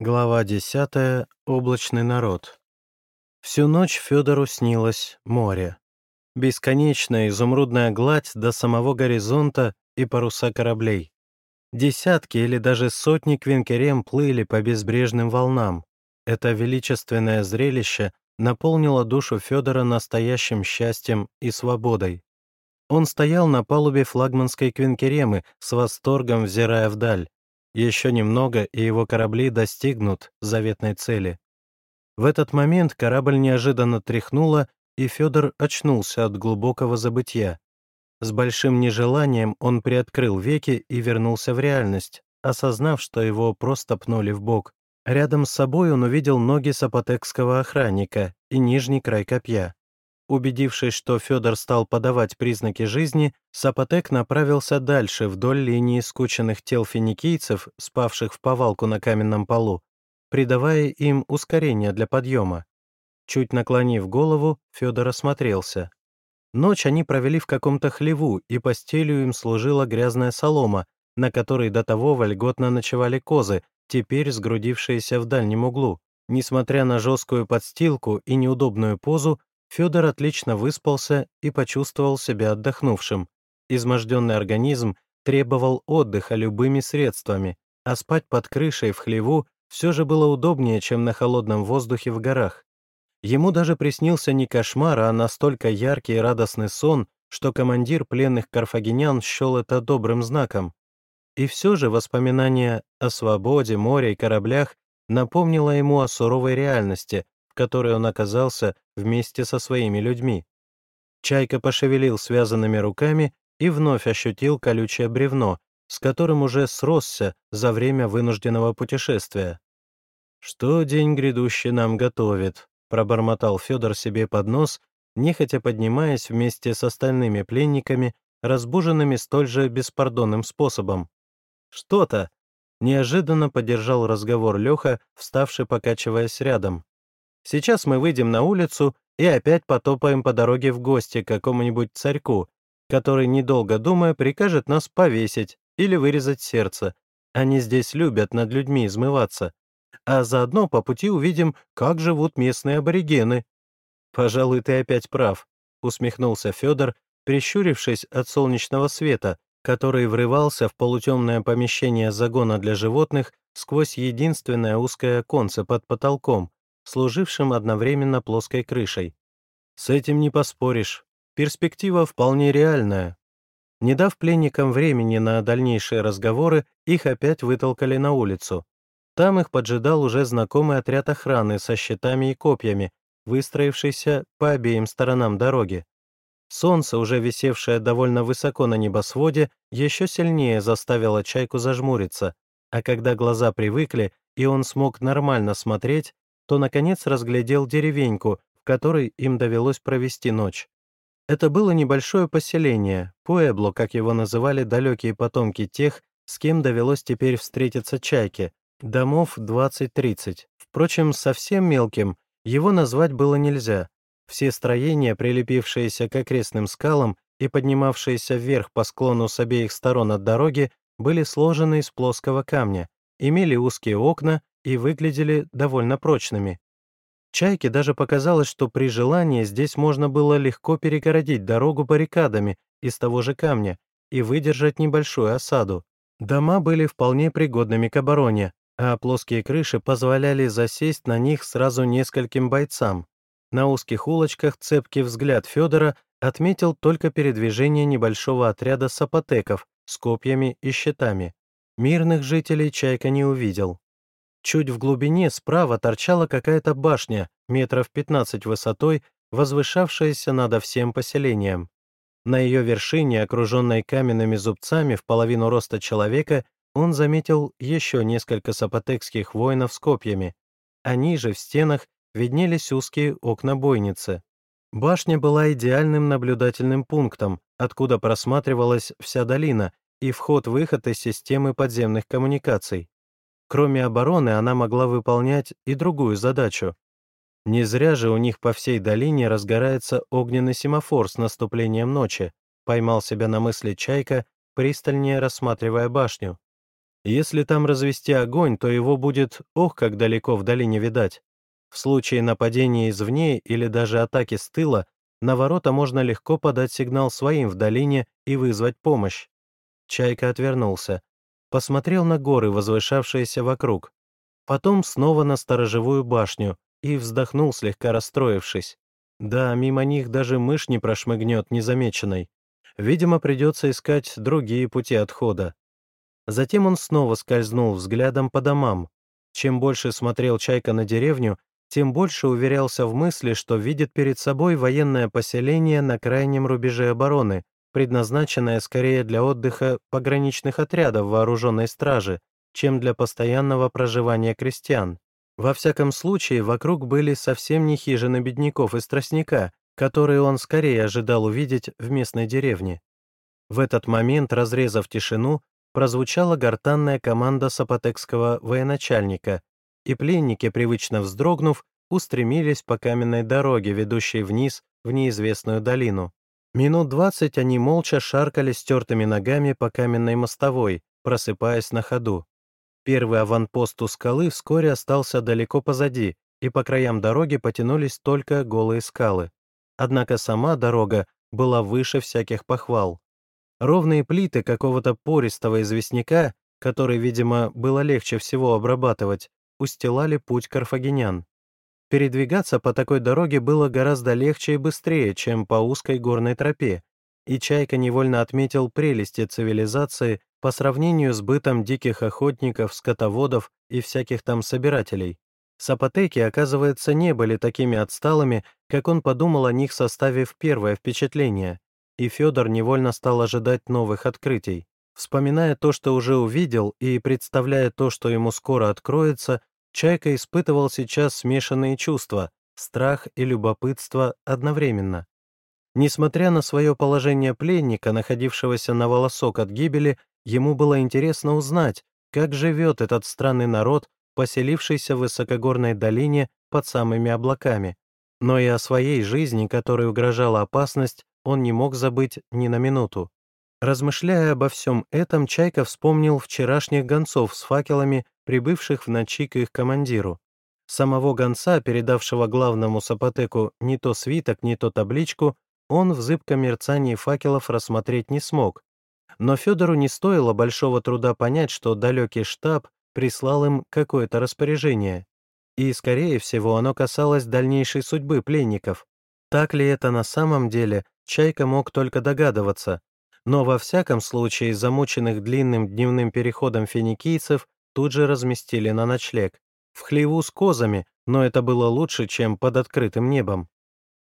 Глава 10. Облачный народ. Всю ночь Федору снилось море. Бесконечная изумрудная гладь до самого горизонта и паруса кораблей. Десятки или даже сотни квинкерем плыли по безбрежным волнам. Это величественное зрелище наполнило душу Федора настоящим счастьем и свободой. Он стоял на палубе флагманской квинкеремы, с восторгом взирая вдаль. Еще немного, и его корабли достигнут заветной цели. В этот момент корабль неожиданно тряхнуло, и Федор очнулся от глубокого забытья. С большим нежеланием он приоткрыл веки и вернулся в реальность, осознав, что его просто пнули в бок. Рядом с собой он увидел ноги сапотекского охранника и нижний край копья. Убедившись, что Федор стал подавать признаки жизни, Сапотек направился дальше вдоль линии скученных тел финикийцев, спавших в повалку на каменном полу, придавая им ускорение для подъема. Чуть наклонив голову, Федор осмотрелся. Ночь они провели в каком-то хлеву, и постелью им служила грязная солома, на которой до того вольготно ночевали козы, теперь сгрудившиеся в дальнем углу. Несмотря на жесткую подстилку и неудобную позу, Федор отлично выспался и почувствовал себя отдохнувшим. Изможденный организм требовал отдыха любыми средствами, а спать под крышей в хлеву все же было удобнее, чем на холодном воздухе в горах. Ему даже приснился не кошмар, а настолько яркий и радостный сон, что командир пленных карфагенян счел это добрым знаком. И все же воспоминания о свободе, море и кораблях напомнило ему о суровой реальности, в которой он оказался вместе со своими людьми. Чайка пошевелил связанными руками и вновь ощутил колючее бревно, с которым уже сросся за время вынужденного путешествия. «Что день грядущий нам готовит?» — пробормотал Федор себе под нос, нехотя поднимаясь вместе с остальными пленниками, разбуженными столь же беспардонным способом. «Что-то!» — неожиданно поддержал разговор Леха, вставший покачиваясь рядом. Сейчас мы выйдем на улицу и опять потопаем по дороге в гости к какому-нибудь царьку, который, недолго думая, прикажет нас повесить или вырезать сердце. Они здесь любят над людьми измываться. А заодно по пути увидим, как живут местные аборигены. «Пожалуй, ты опять прав», — усмехнулся Федор, прищурившись от солнечного света, который врывался в полутемное помещение загона для животных сквозь единственное узкое оконце под потолком, служившим одновременно плоской крышей. С этим не поспоришь. Перспектива вполне реальная. Не дав пленникам времени на дальнейшие разговоры, их опять вытолкали на улицу. Там их поджидал уже знакомый отряд охраны со щитами и копьями, выстроившийся по обеим сторонам дороги. Солнце, уже висевшее довольно высоко на небосводе, еще сильнее заставило чайку зажмуриться, а когда глаза привыкли, и он смог нормально смотреть, то, наконец, разглядел деревеньку, в которой им довелось провести ночь. Это было небольшое поселение, Пуэбло, как его называли далекие потомки тех, с кем довелось теперь встретиться чайке, домов 20-30. Впрочем, совсем мелким его назвать было нельзя. Все строения, прилепившиеся к окрестным скалам и поднимавшиеся вверх по склону с обеих сторон от дороги, были сложены из плоского камня, имели узкие окна и выглядели довольно прочными. Чайке даже показалось, что при желании здесь можно было легко перегородить дорогу баррикадами из того же камня и выдержать небольшую осаду. Дома были вполне пригодными к обороне, а плоские крыши позволяли засесть на них сразу нескольким бойцам. На узких улочках цепкий взгляд Федора отметил только передвижение небольшого отряда сапотеков с копьями и щитами. Мирных жителей Чайка не увидел. Чуть в глубине справа торчала какая-то башня, метров 15 высотой, возвышавшаяся над всем поселением. На ее вершине, окруженной каменными зубцами в половину роста человека, он заметил еще несколько сапотекских воинов с копьями, а ниже, в стенах, виднелись узкие окна бойницы. Башня была идеальным наблюдательным пунктом, откуда просматривалась вся долина и вход-выход из системы подземных коммуникаций. Кроме обороны, она могла выполнять и другую задачу. Не зря же у них по всей долине разгорается огненный семафор с наступлением ночи, поймал себя на мысли Чайка, пристальнее рассматривая башню. Если там развести огонь, то его будет, ох, как далеко в долине видать. В случае нападения извне или даже атаки с тыла, на ворота можно легко подать сигнал своим в долине и вызвать помощь. Чайка отвернулся. Посмотрел на горы, возвышавшиеся вокруг. Потом снова на сторожевую башню и вздохнул, слегка расстроившись. Да, мимо них даже мышь не прошмыгнет незамеченной. Видимо, придется искать другие пути отхода. Затем он снова скользнул взглядом по домам. Чем больше смотрел Чайка на деревню, тем больше уверялся в мысли, что видит перед собой военное поселение на крайнем рубеже обороны, предназначенное скорее для отдыха пограничных отрядов вооруженной стражи, чем для постоянного проживания крестьян. Во всяком случае, вокруг были совсем не хижины бедняков из тростника, которые он скорее ожидал увидеть в местной деревне. В этот момент, разрезав тишину, прозвучала гортанная команда сапотекского военачальника, и пленники, привычно вздрогнув, устремились по каменной дороге, ведущей вниз в неизвестную долину. Минут двадцать они молча шаркали стертыми ногами по каменной мостовой, просыпаясь на ходу. Первый аванпост у скалы вскоре остался далеко позади, и по краям дороги потянулись только голые скалы. Однако сама дорога была выше всяких похвал. Ровные плиты какого-то пористого известняка, который, видимо, было легче всего обрабатывать, устилали путь карфагенян. Передвигаться по такой дороге было гораздо легче и быстрее, чем по узкой горной тропе, и Чайка невольно отметил прелести цивилизации по сравнению с бытом диких охотников, скотоводов и всяких там собирателей. Сапотеки, оказывается, не были такими отсталыми, как он подумал о них, составив первое впечатление, и Федор невольно стал ожидать новых открытий. Вспоминая то, что уже увидел, и представляя то, что ему скоро откроется, Чайка испытывал сейчас смешанные чувства, страх и любопытство одновременно. Несмотря на свое положение пленника, находившегося на волосок от гибели, ему было интересно узнать, как живет этот странный народ, поселившийся в высокогорной долине под самыми облаками. Но и о своей жизни, которой угрожала опасность, он не мог забыть ни на минуту. Размышляя обо всем этом, Чайка вспомнил вчерашних гонцов с факелами, прибывших в ночи к их командиру. Самого гонца, передавшего главному сапотеку не то свиток, не то табличку, он в зыбком мерцании факелов рассмотреть не смог. Но Федору не стоило большого труда понять, что далекий штаб прислал им какое-то распоряжение. И, скорее всего, оно касалось дальнейшей судьбы пленников. Так ли это на самом деле, Чайка мог только догадываться, но во всяком случае замученных длинным дневным переходом финикийцев тут же разместили на ночлег. В хлеву с козами, но это было лучше, чем под открытым небом.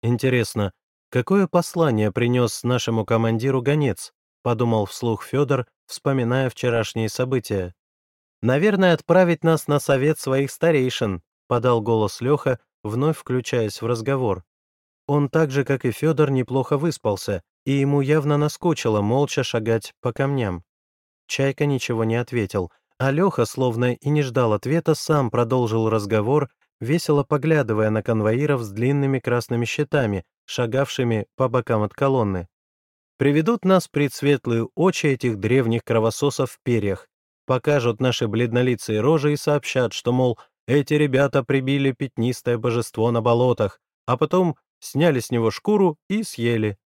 Интересно, какое послание принес нашему командиру гонец? Подумал вслух Федор, вспоминая вчерашние события. «Наверное, отправить нас на совет своих старейшин», подал голос Леха, вновь включаясь в разговор. Он так же, как и Федор, неплохо выспался, и ему явно наскучило молча шагать по камням. Чайка ничего не ответил, а Леха, словно и не ждал ответа, сам продолжил разговор, весело поглядывая на конвоиров с длинными красными щитами, шагавшими по бокам от колонны. «Приведут нас пред светлые очи этих древних кровососов в перьях, покажут наши бледнолицые рожи и сообщат, что, мол, эти ребята прибили пятнистое божество на болотах, а потом сняли с него шкуру и съели.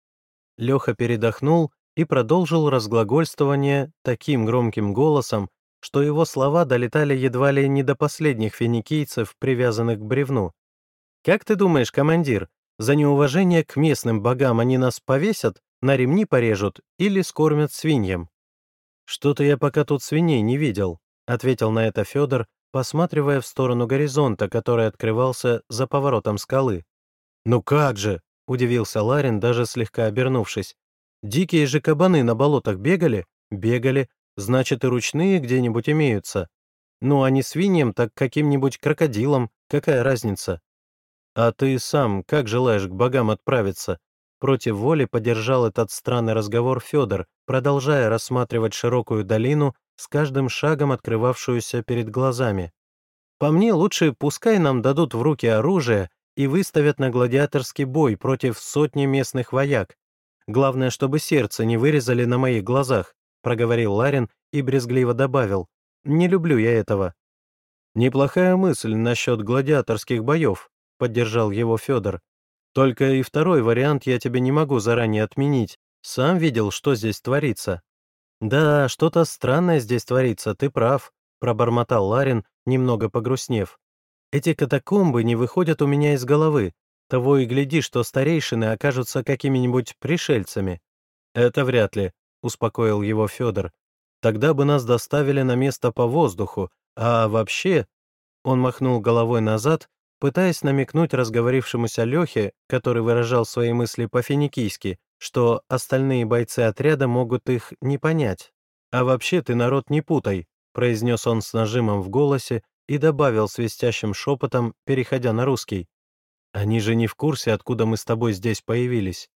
Леха передохнул и продолжил разглагольствование таким громким голосом, что его слова долетали едва ли не до последних финикийцев, привязанных к бревну. «Как ты думаешь, командир, за неуважение к местным богам они нас повесят, на ремни порежут или скормят свиньям?» «Что-то я пока тут свиней не видел», — ответил на это Федор, посматривая в сторону горизонта, который открывался за поворотом скалы. «Ну как же!» — удивился Ларин, даже слегка обернувшись. «Дикие же кабаны на болотах бегали?» «Бегали. Значит, и ручные где-нибудь имеются. Ну, а не свиньям, так каким-нибудь крокодилом. Какая разница?» «А ты сам как желаешь к богам отправиться?» Против воли поддержал этот странный разговор Федор, продолжая рассматривать широкую долину, с каждым шагом открывавшуюся перед глазами. «По мне, лучше пускай нам дадут в руки оружие и выставят на гладиаторский бой против сотни местных вояк. Главное, чтобы сердце не вырезали на моих глазах», — проговорил Ларин и брезгливо добавил. Не люблю я этого». «Неплохая мысль насчет гладиаторских боев», — поддержал его Федор. «Только и второй вариант я тебе не могу заранее отменить. Сам видел, что здесь творится». «Да, что-то странное здесь творится, ты прав», — пробормотал Ларин, немного погрустнев. «Эти катакомбы не выходят у меня из головы. Того и гляди, что старейшины окажутся какими-нибудь пришельцами». «Это вряд ли», — успокоил его Федор. «Тогда бы нас доставили на место по воздуху, а вообще...» Он махнул головой назад, пытаясь намекнуть разговорившемуся Лехе, который выражал свои мысли по-финикийски, что остальные бойцы отряда могут их не понять. «А вообще ты народ не путай», — произнес он с нажимом в голосе и добавил свистящим шепотом, переходя на русский. «Они же не в курсе, откуда мы с тобой здесь появились».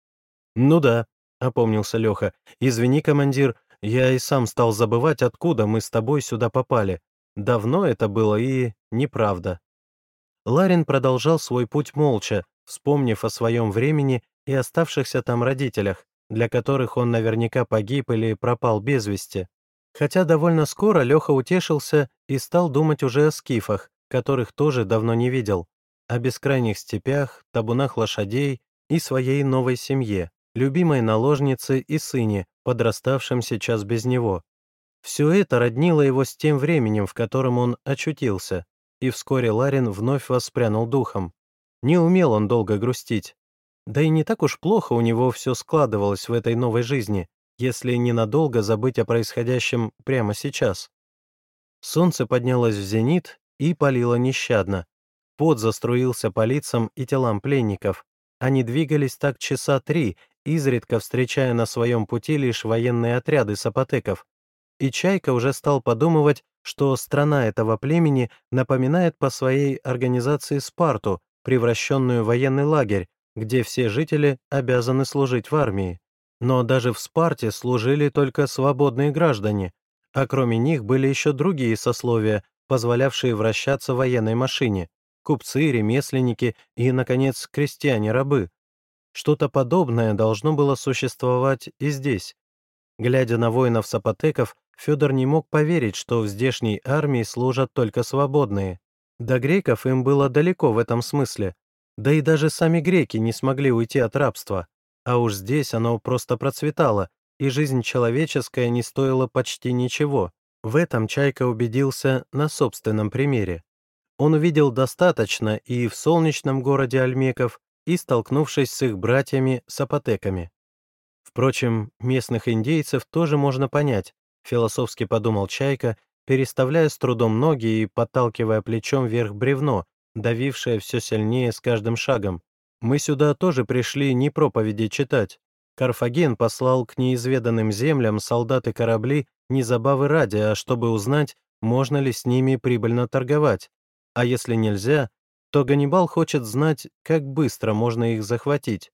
«Ну да», — опомнился Леха. «Извини, командир, я и сам стал забывать, откуда мы с тобой сюда попали. Давно это было и неправда». Ларин продолжал свой путь молча, вспомнив о своем времени и оставшихся там родителях, для которых он наверняка погиб или пропал без вести. Хотя довольно скоро Леха утешился и стал думать уже о скифах, которых тоже давно не видел, о бескрайних степях, табунах лошадей и своей новой семье, любимой наложнице и сыне, подраставшем сейчас без него. Все это роднило его с тем временем, в котором он очутился, и вскоре Ларин вновь воспрянул духом. Не умел он долго грустить. Да и не так уж плохо у него все складывалось в этой новой жизни, если ненадолго забыть о происходящем прямо сейчас. Солнце поднялось в зенит и палило нещадно. Пот заструился по лицам и телам пленников. Они двигались так часа три, изредка встречая на своем пути лишь военные отряды сапотеков. И Чайка уже стал подумывать, что страна этого племени напоминает по своей организации Спарту, превращенную в военный лагерь, где все жители обязаны служить в армии. Но даже в Спарте служили только свободные граждане, а кроме них были еще другие сословия, позволявшие вращаться в военной машине — купцы, ремесленники и, наконец, крестьяне-рабы. Что-то подобное должно было существовать и здесь. Глядя на воинов-сапотеков, Федор не мог поверить, что в здешней армии служат только свободные. До греков им было далеко в этом смысле, да и даже сами греки не смогли уйти от рабства, а уж здесь оно просто процветало, и жизнь человеческая не стоила почти ничего. В этом Чайка убедился на собственном примере. Он увидел достаточно и в солнечном городе Альмеков, и столкнувшись с их братьями-сапотеками. Впрочем, местных индейцев тоже можно понять, философски подумал Чайка, переставляя с трудом ноги и подталкивая плечом вверх бревно, давившая все сильнее с каждым шагом. Мы сюда тоже пришли не проповеди читать. Карфаген послал к неизведанным землям солдаты корабли не забавы ради, а чтобы узнать, можно ли с ними прибыльно торговать. А если нельзя, то Ганнибал хочет знать, как быстро можно их захватить.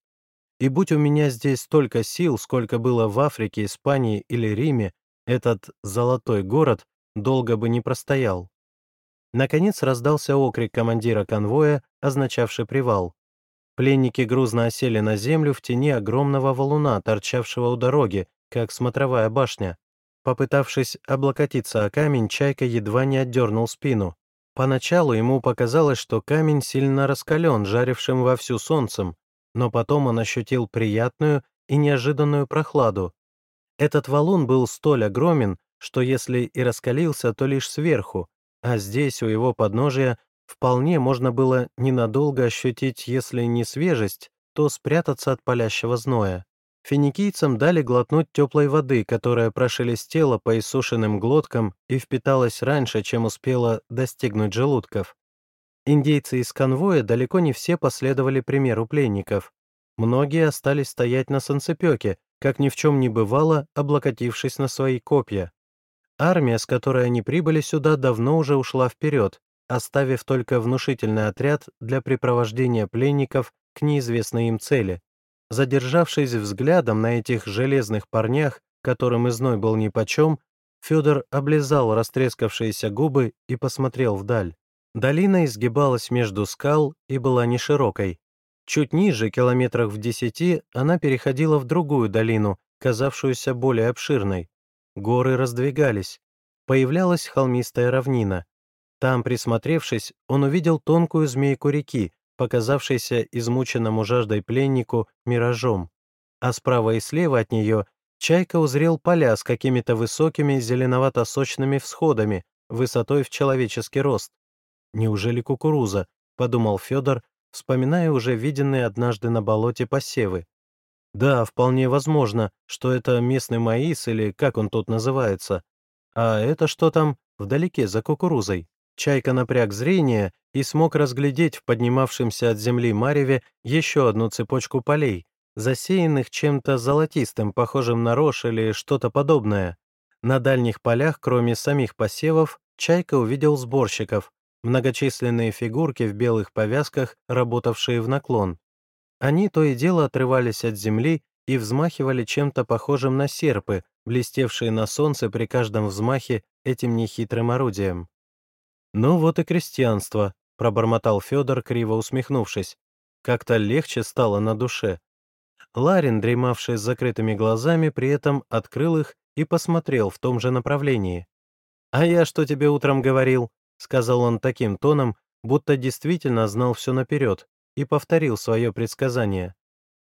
И будь у меня здесь столько сил, сколько было в Африке, Испании или Риме, этот «золотой город» долго бы не простоял. Наконец раздался окрик командира конвоя, означавший привал. Пленники грузно осели на землю в тени огромного валуна, торчавшего у дороги, как смотровая башня. Попытавшись облокотиться о камень, Чайка едва не отдернул спину. Поначалу ему показалось, что камень сильно раскален, жарившим вовсю солнцем, но потом он ощутил приятную и неожиданную прохладу. Этот валун был столь огромен, что если и раскалился, то лишь сверху, а здесь, у его подножия, вполне можно было ненадолго ощутить, если не свежесть, то спрятаться от палящего зноя. Финикийцам дали глотнуть теплой воды, которая прошелестела по иссушенным глоткам и впиталась раньше, чем успела достигнуть желудков. Индейцы из конвоя далеко не все последовали примеру пленников. Многие остались стоять на санцепёке, как ни в чем не бывало, облокотившись на свои копья. Армия, с которой они прибыли сюда, давно уже ушла вперед, оставив только внушительный отряд для припровождения пленников к неизвестной им цели. Задержавшись взглядом на этих железных парнях, которым изной был нипочем, Федор облизал растрескавшиеся губы и посмотрел вдаль. Долина изгибалась между скал и была не широкой. Чуть ниже, километрах в десяти, она переходила в другую долину, казавшуюся более обширной. Горы раздвигались. появлялась холмистая равнина. Там, присмотревшись, он увидел тонкую змейку реки, показавшейся измученному жаждой пленнику миражом. А справа и слева от нее Чайка узрел поля с какими-то высокими зеленовато-сочными всходами, высотой в человеческий рост. «Неужели кукуруза?» — подумал Федор, вспоминая уже виденные однажды на болоте посевы. Да, вполне возможно, что это местный маис или как он тут называется. А это что там вдалеке за кукурузой? Чайка напряг зрение и смог разглядеть в поднимавшемся от земли мареве еще одну цепочку полей, засеянных чем-то золотистым, похожим на рожь или что-то подобное. На дальних полях, кроме самих посевов, Чайка увидел сборщиков, многочисленные фигурки в белых повязках, работавшие в наклон. Они то и дело отрывались от земли и взмахивали чем-то похожим на серпы, блестевшие на солнце при каждом взмахе этим нехитрым орудием. «Ну вот и крестьянство», — пробормотал Федор, криво усмехнувшись. Как-то легче стало на душе. Ларин, дремавший с закрытыми глазами, при этом открыл их и посмотрел в том же направлении. «А я что тебе утром говорил?» — сказал он таким тоном, будто действительно знал все наперед, и повторил свое предсказание.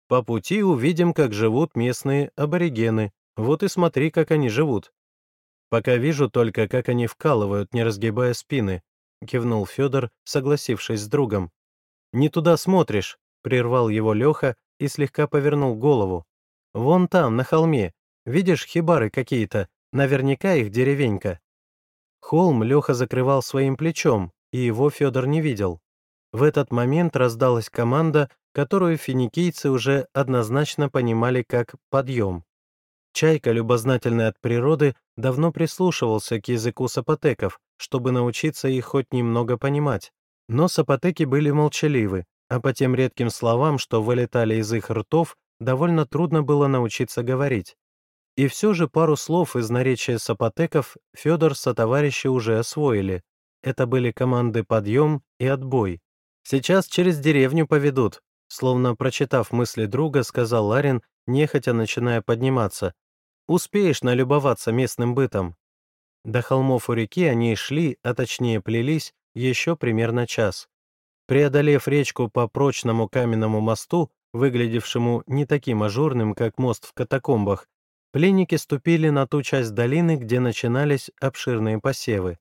«По пути увидим, как живут местные аборигены. Вот и смотри, как они живут». «Пока вижу только, как они вкалывают, не разгибая спины», — кивнул Федор, согласившись с другом. «Не туда смотришь», — прервал его Леха и слегка повернул голову. «Вон там, на холме. Видишь, хибары какие-то. Наверняка их деревенька». Холм Леха закрывал своим плечом, и его Федор не видел. В этот момент раздалась команда, которую финикийцы уже однозначно понимали как «подъем». Чайка, любознательный от природы, давно прислушивался к языку сапотеков, чтобы научиться их хоть немного понимать. Но сапотеки были молчаливы, а по тем редким словам, что вылетали из их ртов, довольно трудно было научиться говорить. И все же пару слов из наречия сапотеков Федор со товарищи уже освоили. Это были команды «подъем» и «отбой». Сейчас через деревню поведут», словно прочитав мысли друга, сказал Ларин, нехотя начиная подниматься. «Успеешь налюбоваться местным бытом». До холмов у реки они шли, а точнее плелись, еще примерно час. Преодолев речку по прочному каменному мосту, выглядевшему не таким ажурным, как мост в катакомбах, пленники ступили на ту часть долины, где начинались обширные посевы.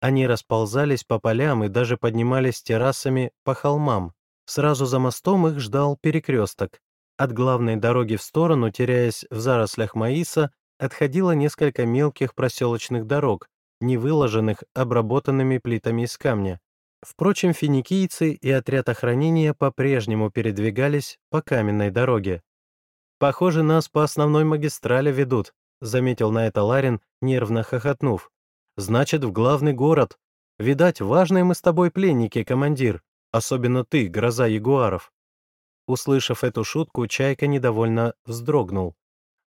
Они расползались по полям и даже поднимались террасами по холмам. Сразу за мостом их ждал перекресток. От главной дороги в сторону, теряясь в зарослях маиса, отходило несколько мелких проселочных дорог, не выложенных обработанными плитами из камня. Впрочем, финикийцы и отряд охранения по-прежнему передвигались по каменной дороге. «Похоже, нас по основной магистрали ведут», — заметил на это Ларин, нервно хохотнув. Значит, в главный город. Видать, важные мы с тобой пленники, командир. Особенно ты, гроза ягуаров». Услышав эту шутку, Чайка недовольно вздрогнул.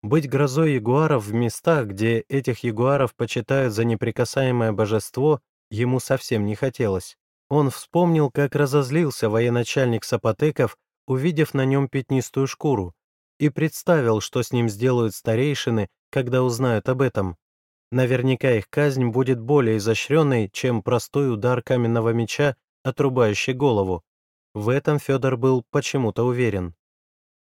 Быть грозой ягуаров в местах, где этих ягуаров почитают за неприкасаемое божество, ему совсем не хотелось. Он вспомнил, как разозлился военачальник Сапотеков, увидев на нем пятнистую шкуру, и представил, что с ним сделают старейшины, когда узнают об этом. Наверняка их казнь будет более изощренной, чем простой удар каменного меча, отрубающий голову. В этом Федор был почему-то уверен.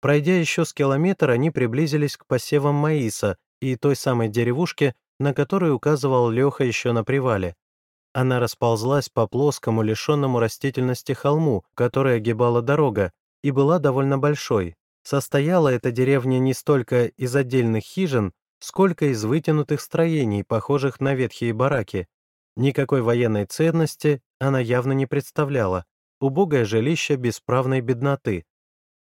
Пройдя еще с километр, они приблизились к посевам маиса и той самой деревушке, на которую указывал Леха еще на привале. Она расползлась по плоскому, лишенному растительности холму, который огибала дорога, и была довольно большой. Состояла эта деревня не столько из отдельных хижин, сколько из вытянутых строений, похожих на ветхие бараки. Никакой военной ценности она явно не представляла. Убогое жилище бесправной бедноты.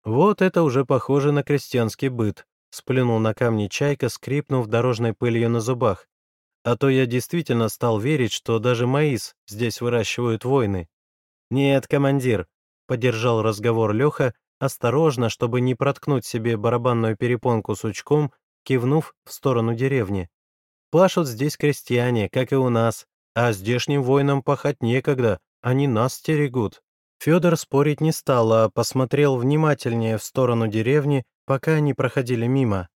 Вот это уже похоже на крестьянский быт, сплюнул на камни чайка, скрипнув дорожной пылью на зубах. А то я действительно стал верить, что даже маис здесь выращивают войны. «Нет, командир», — поддержал разговор Леха, осторожно, чтобы не проткнуть себе барабанную перепонку сучком кивнув в сторону деревни. «Пашут здесь крестьяне, как и у нас, а здешним воинам пахать некогда, они нас стерегут». Федор спорить не стал, а посмотрел внимательнее в сторону деревни, пока они проходили мимо.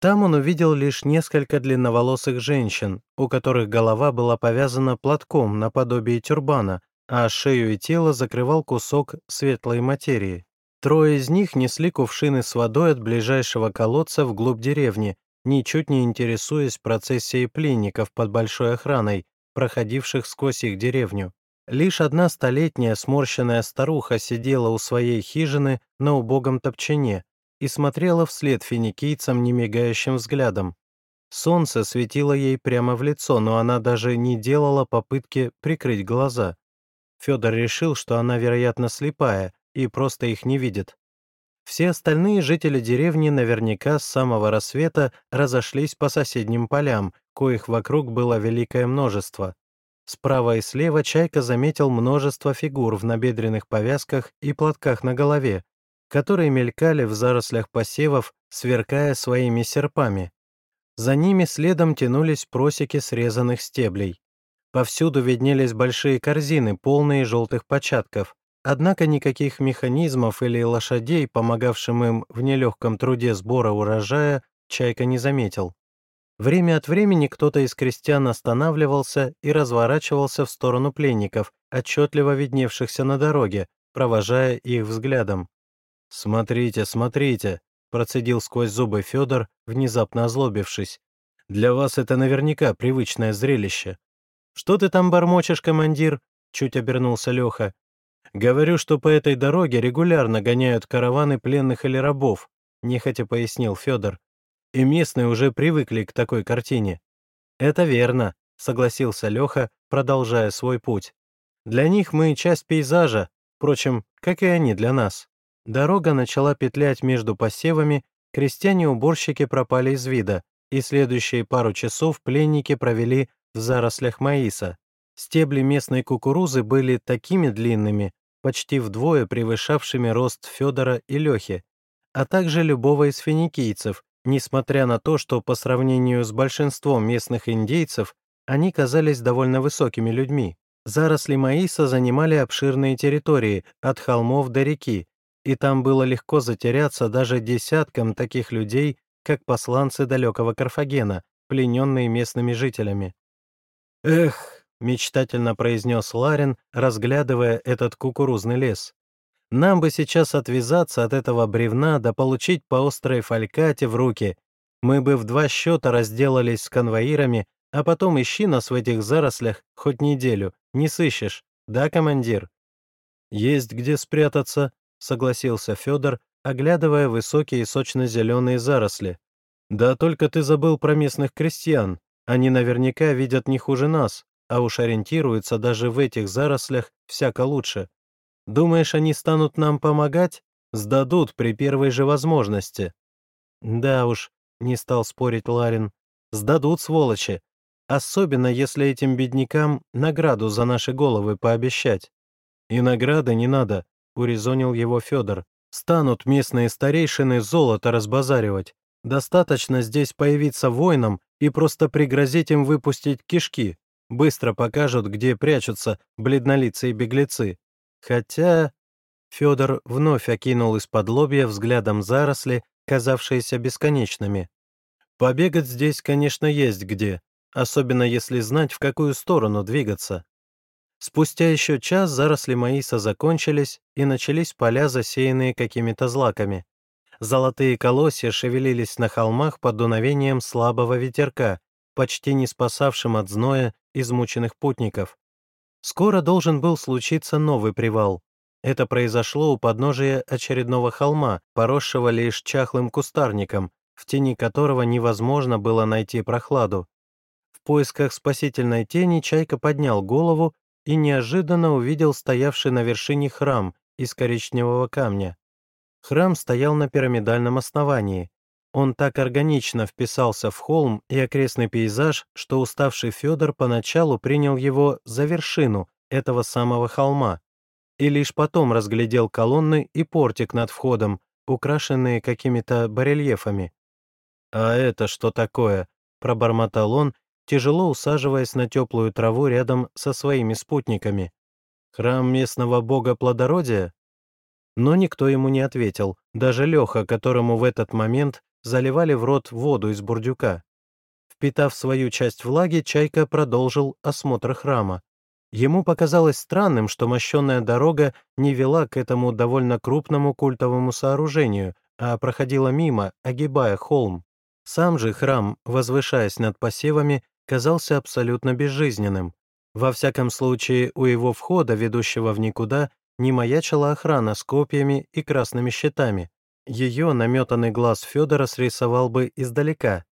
Там он увидел лишь несколько длинноволосых женщин, у которых голова была повязана платком наподобие тюрбана, а шею и тело закрывал кусок светлой материи. Трое из них несли кувшины с водой от ближайшего колодца вглубь деревни, ничуть не интересуясь процессией пленников под большой охраной, проходивших сквозь их деревню. Лишь одна столетняя сморщенная старуха сидела у своей хижины на убогом топчине, и смотрела вслед финикийцам немигающим взглядом. Солнце светило ей прямо в лицо, но она даже не делала попытки прикрыть глаза. Федор решил, что она, вероятно, слепая и просто их не видит. Все остальные жители деревни наверняка с самого рассвета разошлись по соседним полям, коих вокруг было великое множество. Справа и слева Чайка заметил множество фигур в набедренных повязках и платках на голове, которые мелькали в зарослях посевов, сверкая своими серпами. За ними следом тянулись просеки срезанных стеблей. Повсюду виднелись большие корзины, полные желтых початков. Однако никаких механизмов или лошадей, помогавшим им в нелегком труде сбора урожая, Чайка не заметил. Время от времени кто-то из крестьян останавливался и разворачивался в сторону пленников, отчетливо видневшихся на дороге, провожая их взглядом. «Смотрите, смотрите», — процедил сквозь зубы Федор, внезапно озлобившись. «Для вас это наверняка привычное зрелище». «Что ты там бормочешь, командир?» — чуть обернулся Леха. «Говорю, что по этой дороге регулярно гоняют караваны пленных или рабов», — нехотя пояснил Федор. «И местные уже привыкли к такой картине». «Это верно», — согласился Леха, продолжая свой путь. «Для них мы часть пейзажа, впрочем, как и они для нас». Дорога начала петлять между посевами, крестьяне-уборщики пропали из вида, и следующие пару часов пленники провели в зарослях маиса. Стебли местной кукурузы были такими длинными, почти вдвое превышавшими рост Федора и Лехи, а также любого из финикийцев, несмотря на то, что по сравнению с большинством местных индейцев они казались довольно высокими людьми. Заросли маиса занимали обширные территории, от холмов до реки, и там было легко затеряться даже десяткам таких людей, как посланцы далекого Карфагена, плененные местными жителями. «Эх», — мечтательно произнес Ларин, разглядывая этот кукурузный лес, «нам бы сейчас отвязаться от этого бревна да получить по острой фалькате в руки. Мы бы в два счета разделались с конвоирами, а потом ищи нас в этих зарослях хоть неделю, не сыщешь, да, командир?» «Есть где спрятаться», согласился Федор, оглядывая высокие сочно-зеленые заросли. «Да только ты забыл про местных крестьян. Они наверняка видят не хуже нас, а уж ориентируются даже в этих зарослях всяко лучше. Думаешь, они станут нам помогать? Сдадут при первой же возможности». «Да уж», — не стал спорить Ларин, — «сдадут, сволочи. Особенно, если этим беднякам награду за наши головы пообещать. И награды не надо, — урезонил его Федор. «Станут местные старейшины золото разбазаривать. Достаточно здесь появиться воинам и просто пригрозить им выпустить кишки. Быстро покажут, где прячутся бледнолицые беглецы. Хотя...» Федор вновь окинул из-под лобья взглядом заросли, казавшиеся бесконечными. «Побегать здесь, конечно, есть где, особенно если знать, в какую сторону двигаться. Спустя еще час заросли маиса закончились, и начались поля, засеянные какими-то злаками. Золотые колосья шевелились на холмах под дуновением слабого ветерка, почти не спасавшим от зноя измученных путников. Скоро должен был случиться новый привал. Это произошло у подножия очередного холма, поросшего лишь чахлым кустарником, в тени которого невозможно было найти прохладу. В поисках спасительной тени Чайка поднял голову и неожиданно увидел стоявший на вершине храм из коричневого камня. Храм стоял на пирамидальном основании. Он так органично вписался в холм и окрестный пейзаж, что уставший Федор поначалу принял его за вершину этого самого холма и лишь потом разглядел колонны и портик над входом, украшенные какими-то барельефами. «А это что такое?» — пробормотал он тяжело усаживаясь на теплую траву рядом со своими спутниками. «Храм местного бога плодородия?» Но никто ему не ответил, даже Леха, которому в этот момент заливали в рот воду из бурдюка. Впитав свою часть влаги, Чайка продолжил осмотр храма. Ему показалось странным, что мощенная дорога не вела к этому довольно крупному культовому сооружению, а проходила мимо, огибая холм. Сам же храм, возвышаясь над посевами, казался абсолютно безжизненным. Во всяком случае, у его входа, ведущего в никуда, не маячила охрана с копьями и красными щитами. Ее наметанный глаз Федора срисовал бы издалека.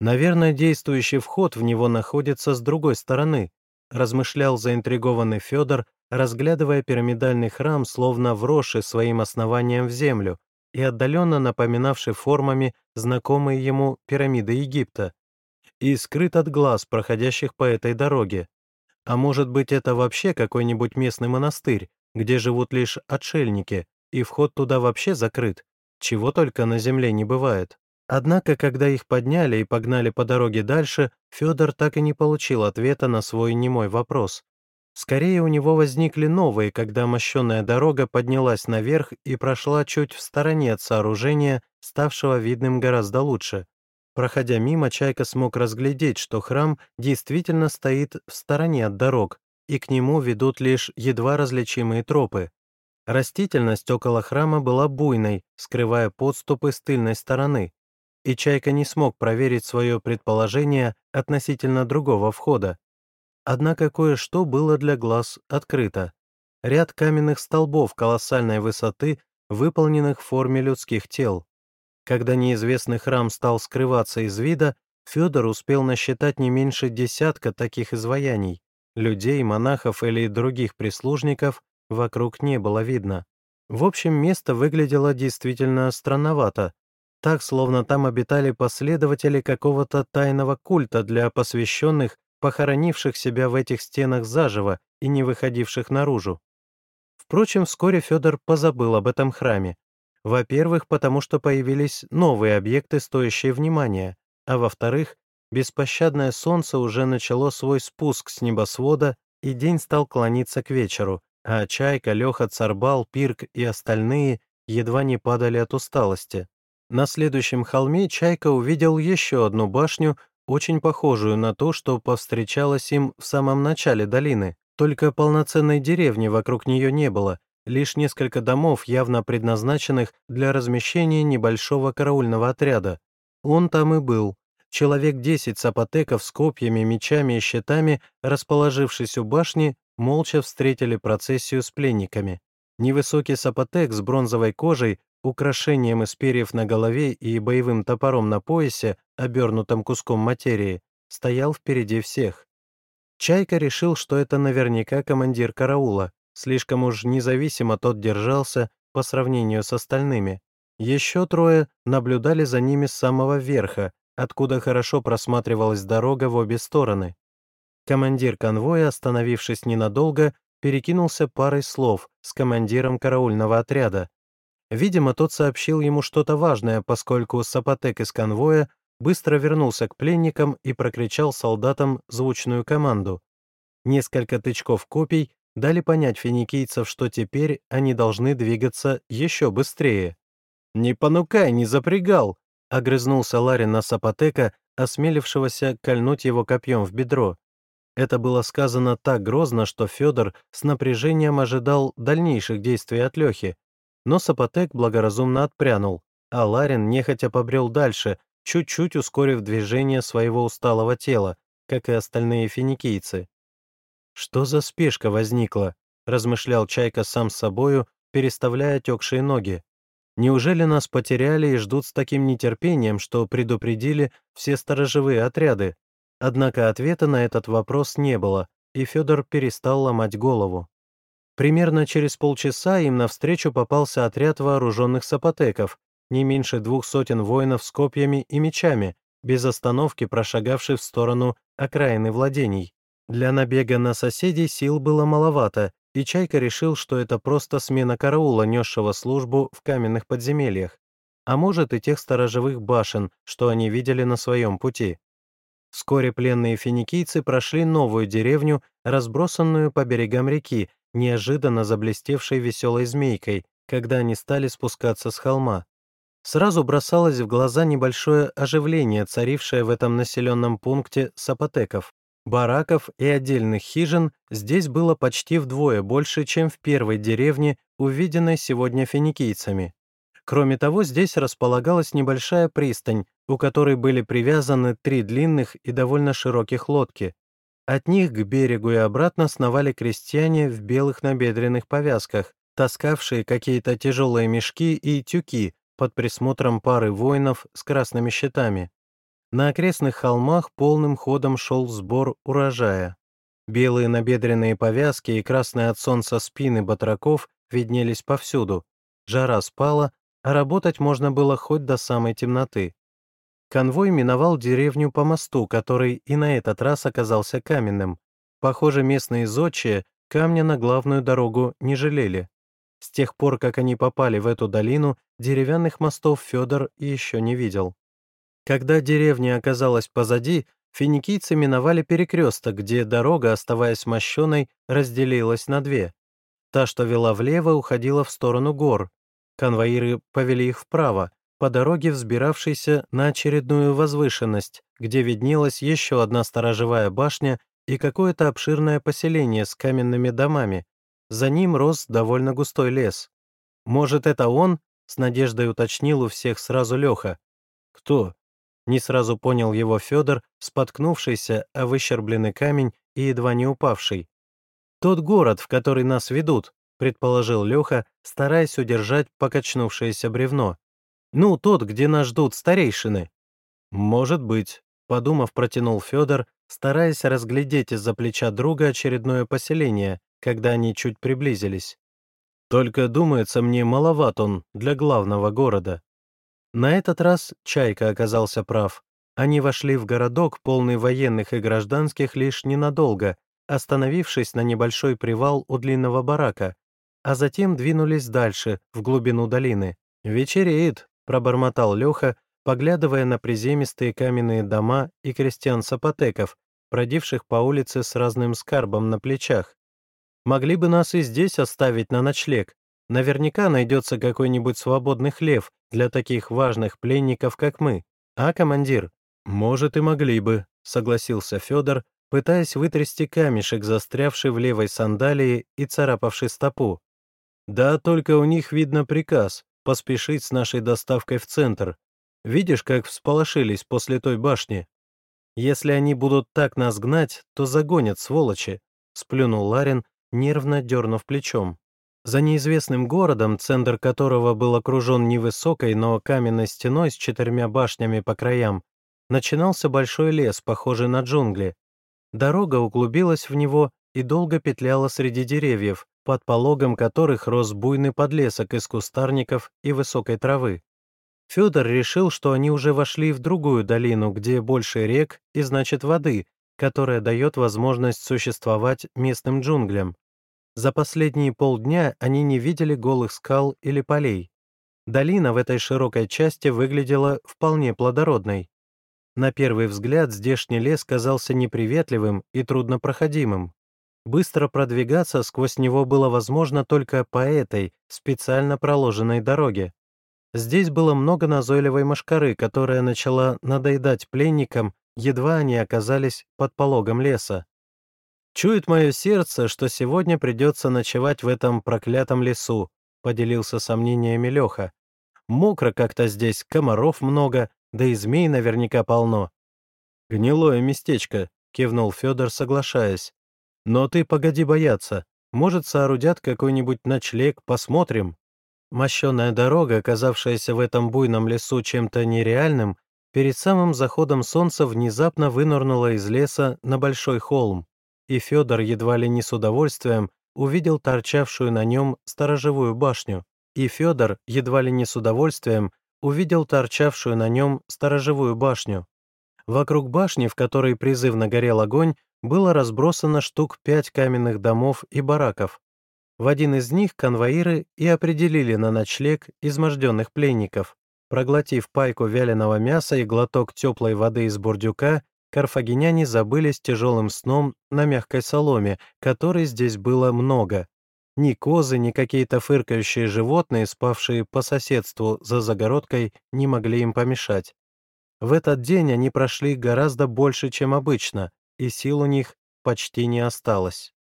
Наверное, действующий вход в него находится с другой стороны, размышлял заинтригованный Федор, разглядывая пирамидальный храм, словно вросший своим основанием в землю и отдаленно напоминавший формами знакомые ему пирамиды Египта, и скрыт от глаз проходящих по этой дороге. А может быть, это вообще какой-нибудь местный монастырь, где живут лишь отшельники, и вход туда вообще закрыт, чего только на земле не бывает. Однако, когда их подняли и погнали по дороге дальше, Федор так и не получил ответа на свой немой вопрос. Скорее, у него возникли новые, когда мощенная дорога поднялась наверх и прошла чуть в стороне от сооружения, ставшего видным гораздо лучше. Проходя мимо, Чайка смог разглядеть, что храм действительно стоит в стороне от дорог, и к нему ведут лишь едва различимые тропы. Растительность около храма была буйной, скрывая подступы с тыльной стороны и Чайка не смог проверить свое предположение относительно другого входа. Однако кое-что было для глаз открыто. Ряд каменных столбов колоссальной высоты, выполненных в форме людских тел. Когда неизвестный храм стал скрываться из вида, Федор успел насчитать не меньше десятка таких изваяний. Людей, монахов или других прислужников вокруг не было видно. В общем, место выглядело действительно странновато, так, словно там обитали последователи какого-то тайного культа для посвященных, похоронивших себя в этих стенах заживо и не выходивших наружу. Впрочем, вскоре Федор позабыл об этом храме. Во-первых, потому что появились новые объекты, стоящие внимания, а во-вторых, беспощадное солнце уже начало свой спуск с небосвода, и день стал клониться к вечеру, а Чайка, Леха, Царбал, Пирк и остальные едва не падали от усталости. На следующем холме Чайка увидел еще одну башню, очень похожую на то, что повстречалось им в самом начале долины. Только полноценной деревни вокруг нее не было, лишь несколько домов, явно предназначенных для размещения небольшого караульного отряда. Он там и был. Человек десять сапотеков с копьями, мечами и щитами, расположившись у башни, молча встретили процессию с пленниками. Невысокий сапотек с бронзовой кожей украшением из перьев на голове и боевым топором на поясе, обернутым куском материи, стоял впереди всех. Чайка решил, что это наверняка командир караула, слишком уж независимо тот держался по сравнению с остальными. Еще трое наблюдали за ними с самого верха, откуда хорошо просматривалась дорога в обе стороны. Командир конвоя, остановившись ненадолго, перекинулся парой слов с командиром караульного отряда, Видимо, тот сообщил ему что-то важное, поскольку Сапотек из конвоя быстро вернулся к пленникам и прокричал солдатам звучную команду. Несколько тычков копий дали понять финикийцев, что теперь они должны двигаться еще быстрее. «Не понукай, не запрягал!» — огрызнулся Ларин на Сапотека, осмелившегося кольнуть его копьем в бедро. Это было сказано так грозно, что Федор с напряжением ожидал дальнейших действий от Лехи, но Сапотек благоразумно отпрянул, а Ларин нехотя побрел дальше, чуть-чуть ускорив движение своего усталого тела, как и остальные финикийцы. «Что за спешка возникла?» — размышлял Чайка сам с собою, переставляя текшие ноги. «Неужели нас потеряли и ждут с таким нетерпением, что предупредили все сторожевые отряды?» Однако ответа на этот вопрос не было, и Федор перестал ломать голову. Примерно через полчаса им навстречу попался отряд вооруженных сапотеков, не меньше двух сотен воинов с копьями и мечами, без остановки прошагавший в сторону окраины владений. Для набега на соседей сил было маловато, и Чайка решил, что это просто смена караула, несшего службу в каменных подземельях, а может и тех сторожевых башен, что они видели на своем пути. Вскоре пленные финикийцы прошли новую деревню, разбросанную по берегам реки, неожиданно заблестевшей веселой змейкой, когда они стали спускаться с холма. Сразу бросалось в глаза небольшое оживление, царившее в этом населенном пункте сапотеков. Бараков и отдельных хижин здесь было почти вдвое больше, чем в первой деревне, увиденной сегодня финикийцами. Кроме того, здесь располагалась небольшая пристань, у которой были привязаны три длинных и довольно широких лодки. От них к берегу и обратно сновали крестьяне в белых набедренных повязках, таскавшие какие-то тяжелые мешки и тюки под присмотром пары воинов с красными щитами. На окрестных холмах полным ходом шел сбор урожая. Белые набедренные повязки и красные от солнца спины батраков виднелись повсюду. Жара спала, а работать можно было хоть до самой темноты. Конвой миновал деревню по мосту, который и на этот раз оказался каменным. Похоже, местные зодчие камня на главную дорогу не жалели. С тех пор, как они попали в эту долину, деревянных мостов Федор еще не видел. Когда деревня оказалась позади, финикийцы миновали перекресток, где дорога, оставаясь мощеной, разделилась на две. Та, что вела влево, уходила в сторону гор. Конвоиры повели их вправо, по дороге взбиравшейся на очередную возвышенность, где виднелась еще одна сторожевая башня и какое-то обширное поселение с каменными домами. За ним рос довольно густой лес. «Может, это он?» — с надеждой уточнил у всех сразу Леха. «Кто?» Не сразу понял его Федор, споткнувшийся о выщербленный камень и едва не упавший. «Тот город, в который нас ведут», — предположил Леха, стараясь удержать покачнувшееся бревно. «Ну, тот, где нас ждут старейшины». «Может быть», — подумав, протянул Федор, стараясь разглядеть из-за плеча друга очередное поселение, когда они чуть приблизились. «Только, думается, мне маловат он для главного города». На этот раз Чайка оказался прав. Они вошли в городок, полный военных и гражданских, лишь ненадолго, остановившись на небольшой привал у длинного барака, а затем двинулись дальше, в глубину долины. «Вечереет», — пробормотал Леха, поглядывая на приземистые каменные дома и крестьян-сапотеков, бродивших по улице с разным скарбом на плечах. «Могли бы нас и здесь оставить на ночлег. Наверняка найдется какой-нибудь свободный хлев для таких важных пленников, как мы. А, командир? Может, и могли бы, согласился Федор, пытаясь вытрясти камешек, застрявший в левой сандалии и царапавший стопу. Да, только у них видно приказ поспешить с нашей доставкой в центр. Видишь, как всполошились после той башни? Если они будут так нас гнать, то загонят, сволочи, сплюнул Ларин, нервно дернув плечом. За неизвестным городом, центр которого был окружен невысокой, но каменной стеной с четырьмя башнями по краям, начинался большой лес, похожий на джунгли. Дорога углубилась в него и долго петляла среди деревьев, под пологом которых рос буйный подлесок из кустарников и высокой травы. Федор решил, что они уже вошли в другую долину, где больше рек и, значит, воды, которая дает возможность существовать местным джунглям. За последние полдня они не видели голых скал или полей. Долина в этой широкой части выглядела вполне плодородной. На первый взгляд здешний лес казался неприветливым и труднопроходимым. Быстро продвигаться сквозь него было возможно только по этой, специально проложенной дороге. Здесь было много назойливой мошкары, которая начала надоедать пленникам, едва они оказались под пологом леса. «Чует мое сердце, что сегодня придется ночевать в этом проклятом лесу», — поделился сомнениями Леха. «Мокро как-то здесь, комаров много, да и змей наверняка полно». «Гнилое местечко», — кивнул Федор, соглашаясь. «Но ты погоди бояться. Может, соорудят какой-нибудь ночлег, посмотрим». Мощеная дорога, оказавшаяся в этом буйном лесу чем-то нереальным, перед самым заходом солнца внезапно вынырнула из леса на большой холм и Федор едва ли не с удовольствием увидел торчавшую на нем сторожевую башню, и Федор едва ли не с удовольствием увидел торчавшую на нем сторожевую башню. Вокруг башни, в которой призывно горел огонь, было разбросано штук пять каменных домов и бараков. В один из них конвоиры и определили на ночлег изможденных пленников. Проглотив пайку вяленого мяса и глоток теплой воды из бурдюка, карфагеняне забылись тяжелым сном на мягкой соломе, которой здесь было много. Ни козы, ни какие-то фыркающие животные, спавшие по соседству за загородкой, не могли им помешать. В этот день они прошли гораздо больше, чем обычно, и сил у них почти не осталось.